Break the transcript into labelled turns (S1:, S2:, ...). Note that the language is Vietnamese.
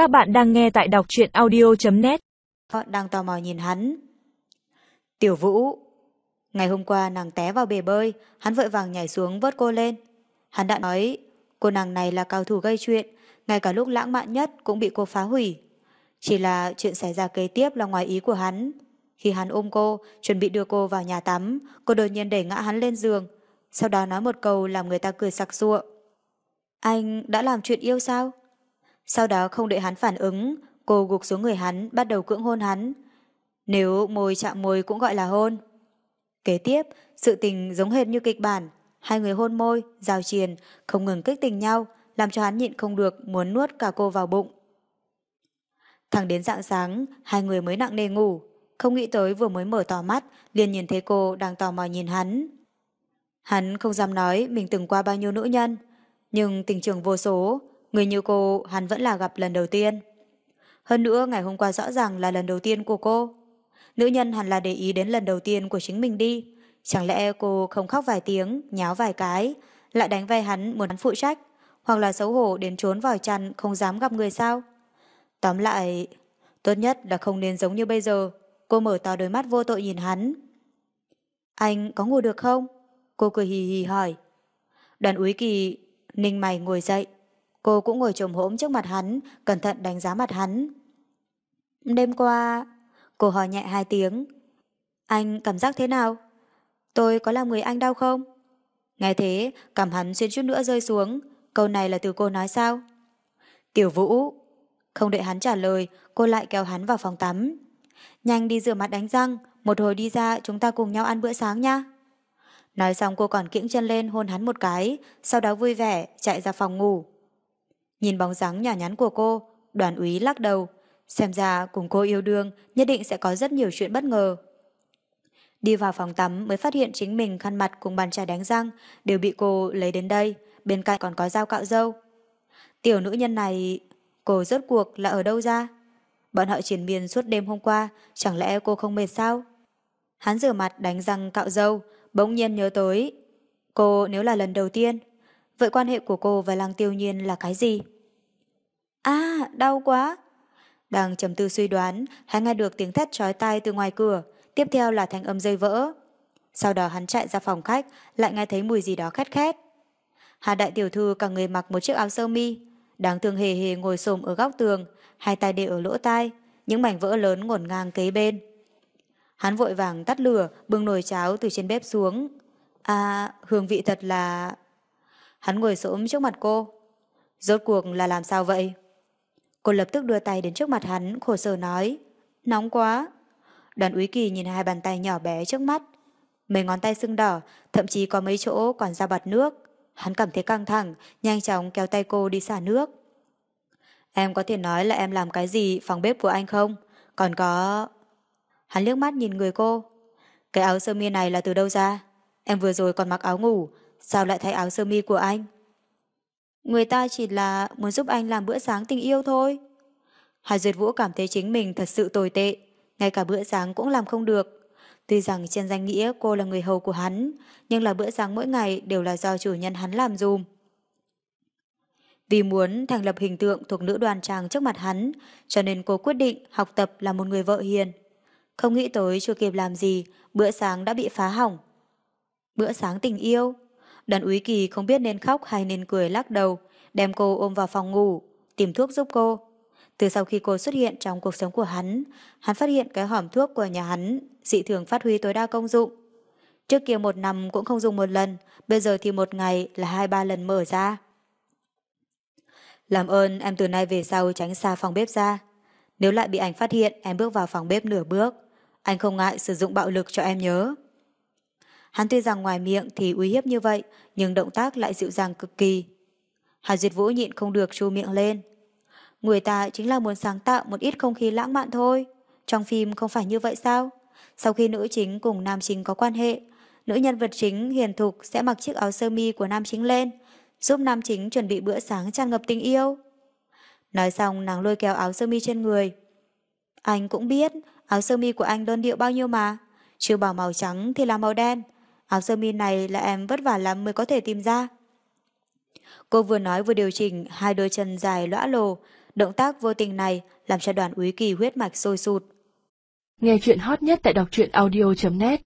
S1: Các bạn đang nghe tại đọc truyện audio.net
S2: Họ đang tò mò nhìn hắn. Tiểu Vũ Ngày hôm qua nàng té vào bể bơi, hắn vội vàng nhảy xuống vớt cô lên. Hắn đã nói, cô nàng này là cao thủ gây chuyện, ngay cả lúc lãng mạn nhất cũng bị cô phá hủy. Chỉ là chuyện xảy ra kế tiếp là ngoài ý của hắn. Khi hắn ôm cô, chuẩn bị đưa cô vào nhà tắm, cô đột nhiên đẩy ngã hắn lên giường. Sau đó nói một câu làm người ta cười sặc sụa. Anh đã làm chuyện yêu sao? Sau đó không đợi hắn phản ứng, cô gục xuống người hắn, bắt đầu cưỡng hôn hắn. Nếu môi chạm môi cũng gọi là hôn. Kế tiếp, sự tình giống hệt như kịch bản. Hai người hôn môi, giao triền, không ngừng kích tình nhau, làm cho hắn nhịn không được muốn nuốt cả cô vào bụng. Thẳng đến dạng sáng, hai người mới nặng nề ngủ. Không nghĩ tới vừa mới mở to mắt, liền nhìn thấy cô đang tò mò nhìn hắn. Hắn không dám nói mình từng qua bao nhiêu nữ nhân, nhưng tình trường vô số, người như cô hắn vẫn là gặp lần đầu tiên. Hơn nữa ngày hôm qua rõ ràng là lần đầu tiên của cô. Nữ nhân hẳn là để ý đến lần đầu tiên của chính mình đi. Chẳng lẽ cô không khóc vài tiếng, nháo vài cái, lại đánh vai hắn muốn hắn phụ trách, hoặc là xấu hổ đến trốn vào chăn không dám gặp người sao? Tóm lại, tốt nhất là không nên giống như bây giờ. Cô mở to đôi mắt vô tội nhìn hắn. Anh có ngủ được không? Cô cười hì hì hỏi. Đoàn úy kỳ, ninh mày ngồi dậy. Cô cũng ngồi trồm hỗm trước mặt hắn, cẩn thận đánh giá mặt hắn. Đêm qua, cô hỏi nhẹ hai tiếng. Anh cảm giác thế nào? Tôi có làm người anh đau không? Nghe thế, cảm hắn xuyên chút nữa rơi xuống. Câu này là từ cô nói sao? Tiểu Vũ. Không đợi hắn trả lời, cô lại kéo hắn vào phòng tắm. Nhanh đi rửa mặt đánh răng, một hồi đi ra chúng ta cùng nhau ăn bữa sáng nha. Nói xong cô còn kiễng chân lên hôn hắn một cái, sau đó vui vẻ chạy ra phòng ngủ. Nhìn bóng dáng nhỏ nhắn của cô, đoàn úy lắc đầu. Xem ra cùng cô yêu đương nhất định sẽ có rất nhiều chuyện bất ngờ. Đi vào phòng tắm mới phát hiện chính mình khăn mặt cùng bàn chải đánh răng đều bị cô lấy đến đây, bên cạnh còn có dao cạo râu. Tiểu nữ nhân này, cô rốt cuộc là ở đâu ra? Bọn họ triển miên suốt đêm hôm qua, chẳng lẽ cô không mệt sao? Hắn rửa mặt đánh răng cạo râu, bỗng nhiên nhớ tới. Cô nếu là lần đầu tiên, vậy quan hệ của cô và lăng tiêu nhiên là cái gì? À, đau quá! Đang trầm tư suy đoán, hắn nghe được tiếng thét chói tai từ ngoài cửa, tiếp theo là thanh âm rơi vỡ. Sau đó hắn chạy ra phòng khách, lại nghe thấy mùi gì đó khét khét. Hà đại tiểu thư cả người mặc một chiếc áo sơ mi, đáng thương hề hề ngồi xồm ở góc tường, hai tay để ở lỗ tai, những mảnh vỡ lớn ngổn ngang kế bên. Hắn vội vàng tắt lửa, bưng nồi cháo từ trên bếp xuống. À, hương vị thật là... Hắn ngồi xổm trước mặt cô. Rốt cuộc là làm sao vậy? Cô lập tức đưa tay đến trước mặt hắn, khổ sở nói. Nóng quá. Đoàn úy kỳ nhìn hai bàn tay nhỏ bé trước mắt. Mấy ngón tay sưng đỏ, thậm chí có mấy chỗ còn ra bật nước. Hắn cảm thấy căng thẳng, nhanh chóng kéo tay cô đi xả nước. Em có thể nói là em làm cái gì phòng bếp của anh không? Còn có... Hắn liếc mắt nhìn người cô. Cái áo sơ mi này là từ đâu ra? Em vừa rồi còn mặc áo ngủ, sao lại thay áo sơ mi của anh? Người ta chỉ là muốn giúp anh làm bữa sáng tình yêu thôi. Hà Duyệt Vũ cảm thấy chính mình thật sự tồi tệ, ngay cả bữa sáng cũng làm không được. Tuy rằng trên danh nghĩa cô là người hầu của hắn, nhưng là bữa sáng mỗi ngày đều là do chủ nhân hắn làm dùm. Vì muốn thành lập hình tượng thuộc nữ đoàn trang trước mặt hắn, cho nên cô quyết định học tập là một người vợ hiền. Không nghĩ tới chưa kịp làm gì, bữa sáng đã bị phá hỏng. Bữa sáng tình yêu. Đoàn úy kỳ không biết nên khóc hay nên cười lắc đầu, đem cô ôm vào phòng ngủ, tìm thuốc giúp cô. Từ sau khi cô xuất hiện trong cuộc sống của hắn, hắn phát hiện cái hòm thuốc của nhà hắn dị thường phát huy tối đa công dụng. Trước kia một năm cũng không dùng một lần, bây giờ thì một ngày là hai ba lần mở ra. Làm ơn em từ nay về sau tránh xa phòng bếp ra. Nếu lại bị anh phát hiện em bước vào phòng bếp nửa bước, anh không ngại sử dụng bạo lực cho em nhớ. Hắn tuy rằng ngoài miệng thì uy hiếp như vậy, nhưng động tác lại dịu dàng cực kỳ. Hà Duyệt Vũ nhịn không được chu miệng lên. Người ta chính là muốn sáng tạo một ít không khí lãng mạn thôi. Trong phim không phải như vậy sao? Sau khi nữ chính cùng nam chính có quan hệ, nữ nhân vật chính hiền thục sẽ mặc chiếc áo sơ mi của nam chính lên, giúp nam chính chuẩn bị bữa sáng tràn ngập tình yêu. Nói xong nàng lôi kéo áo sơ mi trên người. Anh cũng biết áo sơ mi của anh đơn điệu bao nhiêu mà. Chưa bảo màu trắng thì là màu đen. Áo sơ mi này là em vất vả lắm mới có thể tìm ra. Cô vừa nói vừa điều chỉnh hai đôi chân dài lõa lồ, Động tác vô tình này làm cho đoàn úy kỳ huyết mạch sôi sụt.
S1: Nghe chuyện hot nhất tại đọc truyện audio.net